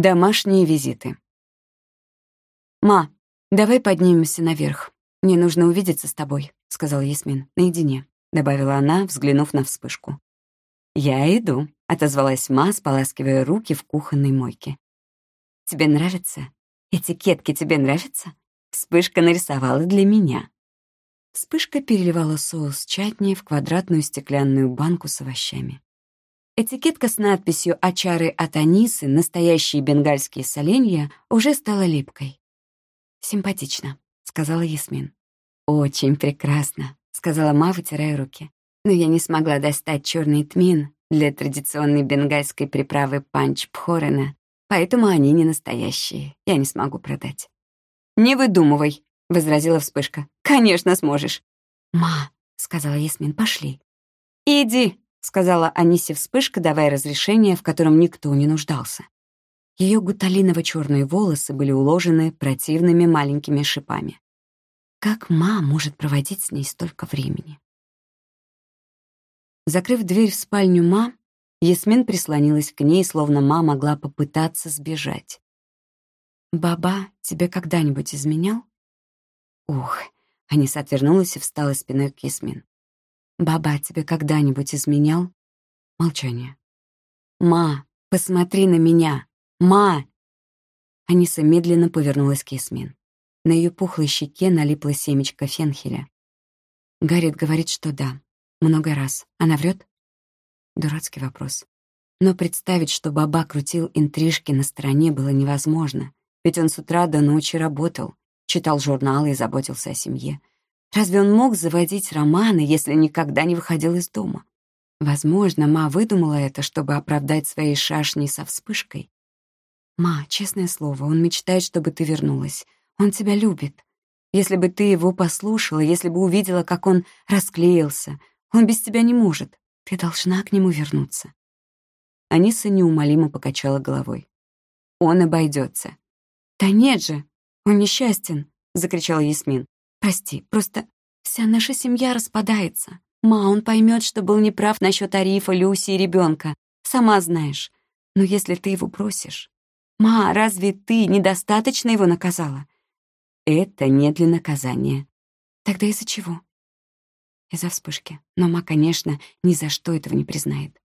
Домашние визиты. «Ма, давай поднимемся наверх. Мне нужно увидеться с тобой», — сказал Ясмин, — «наедине», — добавила она, взглянув на вспышку. «Я иду», — отозвалась Ма, споласкивая руки в кухонной мойке. «Тебе нравится? Этикетки тебе нравятся?» Вспышка нарисовала для меня. Вспышка переливала соус чатни в квадратную стеклянную банку с овощами. Этикетка с надписью «Очары от Анисы. Настоящие бенгальские соленья» уже стала липкой. «Симпатично», — сказала Ясмин. «Очень прекрасно», — сказала Ма, вытирая руки. «Но я не смогла достать черный тмин для традиционной бенгальской приправы панч пхорена, поэтому они не настоящие, я не смогу продать». «Не выдумывай», — возразила вспышка. «Конечно сможешь». «Ма», — сказала Ясмин, — «пошли». «Иди», — сказала Анисе вспышка, давая разрешение, в котором никто не нуждался. Ее гуталиново-черные волосы были уложены противными маленькими шипами. Как ма может проводить с ней столько времени? Закрыв дверь в спальню ма, Ясмин прислонилась к ней, словно ма могла попытаться сбежать. «Баба тебе когда-нибудь изменял?» «Ух!» — Аниса отвернулась и встала спиной к Ясмин. «Баба тебе когда-нибудь изменял?» Молчание. «Ма, посмотри на меня! Ма!» Аниса медленно повернулась к Ясмин. На ее пухлой щеке налипло семечко фенхеля. Гаррит говорит, что да. Много раз. Она врет? Дурацкий вопрос. Но представить, что баба крутил интрижки на стороне, было невозможно. Ведь он с утра до ночи работал, читал журналы и заботился о семье. Разве он мог заводить романы, если никогда не выходил из дома? Возможно, Ма выдумала это, чтобы оправдать свои шашни со вспышкой. «Ма, честное слово, он мечтает, чтобы ты вернулась. Он тебя любит. Если бы ты его послушала, если бы увидела, как он расклеился, он без тебя не может. Ты должна к нему вернуться». Аниса неумолимо покачала головой. «Он обойдется. «Да нет же, он несчастен», — закричала Ясмин. Прости, просто вся наша семья распадается. Ма, он поймет, что был неправ насчет Арифа, Люси и ребенка. Сама знаешь. Но если ты его бросишь... Ма, разве ты недостаточно его наказала? Это не для наказания. Тогда из-за чего? Из-за вспышки. Но Ма, конечно, ни за что этого не признает.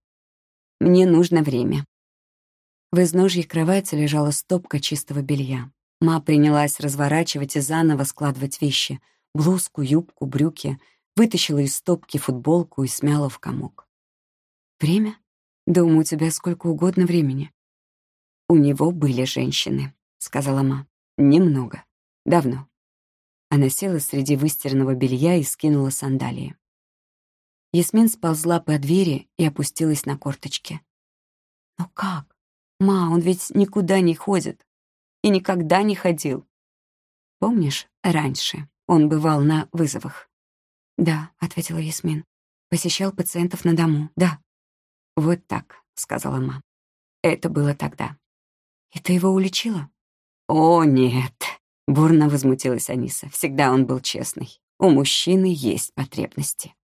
Мне нужно время. В изножье кровати лежала стопка чистого белья. Ма принялась разворачивать и заново складывать вещи. Блузку, юбку, брюки. Вытащила из стопки футболку и смяла в комок. «Время? Думаю, у тебя сколько угодно времени». «У него были женщины», — сказала Ма. «Немного. Давно». Она села среди выстиранного белья и скинула сандалии. Ясмин сползла по двери и опустилась на корточки. «Но как? Ма, он ведь никуда не ходит и никогда не ходил. Помнишь, раньше он бывал на вызовах? «Да», — ответила Ясмин. «Посещал пациентов на дому, да». «Вот так», — сказала мама. «Это было тогда». «И ты его уличила?» «О, нет», — бурно возмутилась Аниса. «Всегда он был честный. У мужчины есть потребности».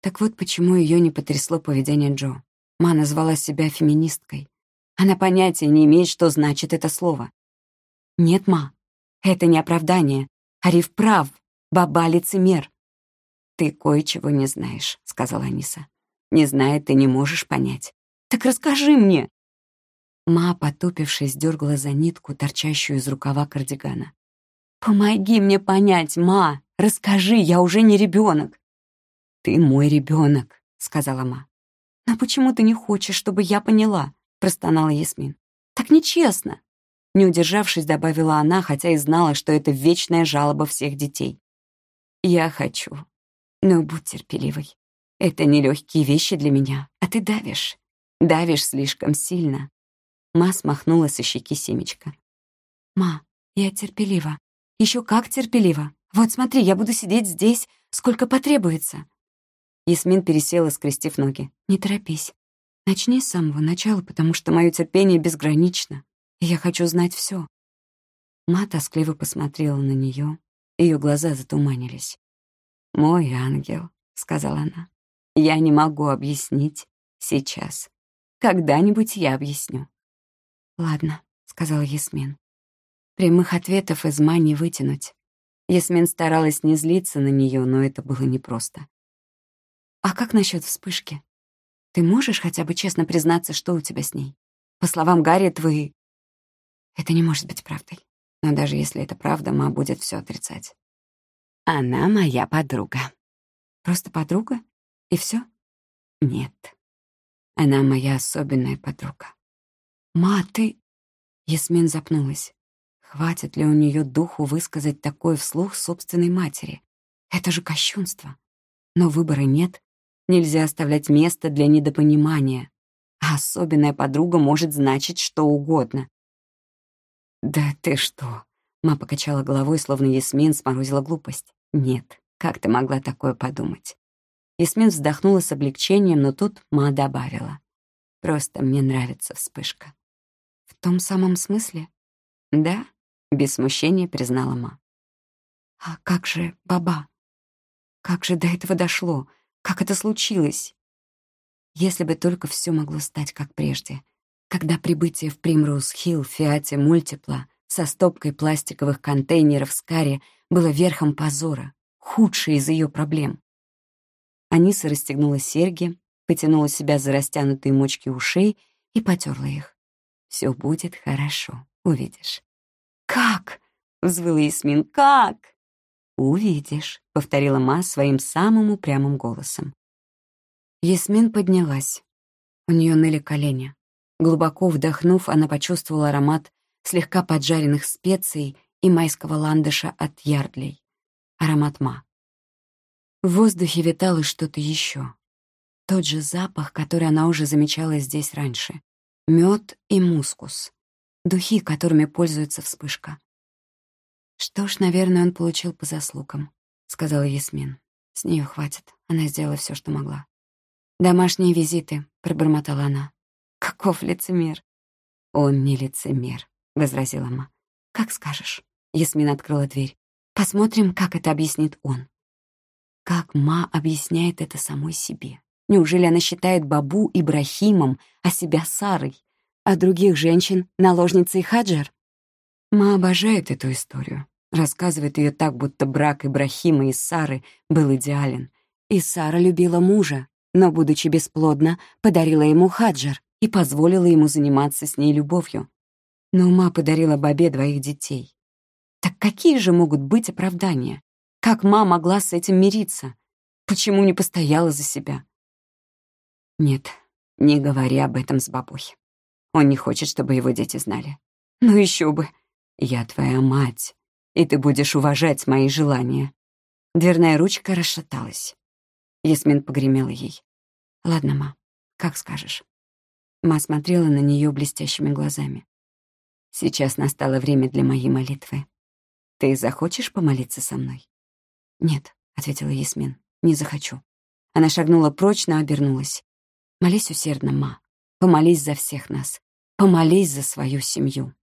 Так вот почему ее не потрясло поведение Джо. Ма назвала себя феминисткой. Она понятия не имеет, что значит это слово. Нет, ма, это не оправдание. Ариф прав, баба лицемер. Ты кое-чего не знаешь, сказала Аниса. Не зная, ты не можешь понять. Так расскажи мне. Ма, потупившись, дергала за нитку, торчащую из рукава кардигана. «Помоги мне понять, ма! Расскажи, я уже не ребенок. «Ты мой ребенок, сказала ма. «Но почему ты не хочешь, чтобы я поняла?» Простонала Ясмин. «Так нечестно!» Не удержавшись, добавила она, хотя и знала, что это вечная жалоба всех детей. «Я хочу, но будь терпеливой. Это нелегкие вещи для меня, а ты давишь. Давишь слишком сильно». Ма смахнула со щеки семечко. «Ма, я терпелива. Еще как терпелива. Вот смотри, я буду сидеть здесь, сколько потребуется». Ясмин пересела, скрестив ноги. «Не торопись. Начни с самого начала, потому что мое терпение безгранично, и я хочу знать все. Ма тоскливо посмотрела на нее, ее глаза затуманились. «Мой ангел», — сказала она, — «я не могу объяснить сейчас. Когда-нибудь я объясню». «Ладно», — сказала Ясмин. Прямых ответов из Ма не вытянуть. Ясмин старалась не злиться на нее, но это было непросто. «А как насчет вспышки? Ты можешь хотя бы честно признаться, что у тебя с ней? По словам Гарри, твои...» «Это не может быть правдой. Но даже если это правда, Ма будет все отрицать. Она моя подруга. Просто подруга? И все? Нет. Она моя особенная подруга. Ма, ты... Ясмин запнулась. Хватит ли у нее духу высказать такое вслух собственной матери? Это же кощунство. Но выбора нет. Нельзя оставлять место для недопонимания. А особенная подруга может значить что угодно. «Да ты что?» — Ма покачала головой, словно Ясмин сморозила глупость. «Нет, как ты могла такое подумать?» Ясмин вздохнула с облегчением, но тут Ма добавила. «Просто мне нравится вспышка». «В том самом смысле?» «Да», — без смущения признала Ма. «А как же баба? Как же до этого дошло? Как это случилось?» Если бы только все могло стать как прежде — когда прибытие в Примроуз-Хилл в Фиате Мультипла со стопкой пластиковых контейнеров с карри было верхом позора, худшей из ее проблем. Аниса расстегнула серьги, потянула себя за растянутые мочки ушей и потерла их. Все будет хорошо, увидишь. «Как?» — взвыла Ясмин. «Как?» «Увидишь», — повторила Ма своим самым упрямым голосом. Ясмин поднялась. У нее ныли колени. Глубоко вдохнув, она почувствовала аромат слегка поджаренных специй и майского ландыша от ярдлей. Аромат ма. В воздухе витало что-то еще. Тот же запах, который она уже замечала здесь раньше. Мед и мускус. Духи, которыми пользуется вспышка. «Что ж, наверное, он получил по заслугам», — сказала Ясмин. «С нее хватит. Она сделала все, что могла». «Домашние визиты», — пробормотала она. Каков лицемер? Он не лицемер, возразила Ма. Как скажешь. Ясмин открыла дверь. Посмотрим, как это объяснит он. Как Ма объясняет это самой себе? Неужели она считает Бабу Ибрахимом, а себя Сарой, а других женщин — наложницей Хаджар? Ма обожает эту историю. Рассказывает ее так, будто брак Ибрахима и Сары был идеален. И Сара любила мужа, но, будучи бесплодна, подарила ему Хаджар и позволила ему заниматься с ней любовью. Но ума подарила Бабе двоих детей. Так какие же могут быть оправдания? Как ма могла с этим мириться? Почему не постояла за себя? Нет, не говори об этом с бабой. Он не хочет, чтобы его дети знали. Ну еще бы. Я твоя мать, и ты будешь уважать мои желания. Дверная ручка расшаталась. Ясмин погремела ей. «Ладно, ма, как скажешь». Ма смотрела на нее блестящими глазами. «Сейчас настало время для моей молитвы. Ты захочешь помолиться со мной?» «Нет», — ответила Ясмин, — «не захочу». Она шагнула прочь, но обернулась. «Молись усердно, Ма. Помолись за всех нас. Помолись за свою семью».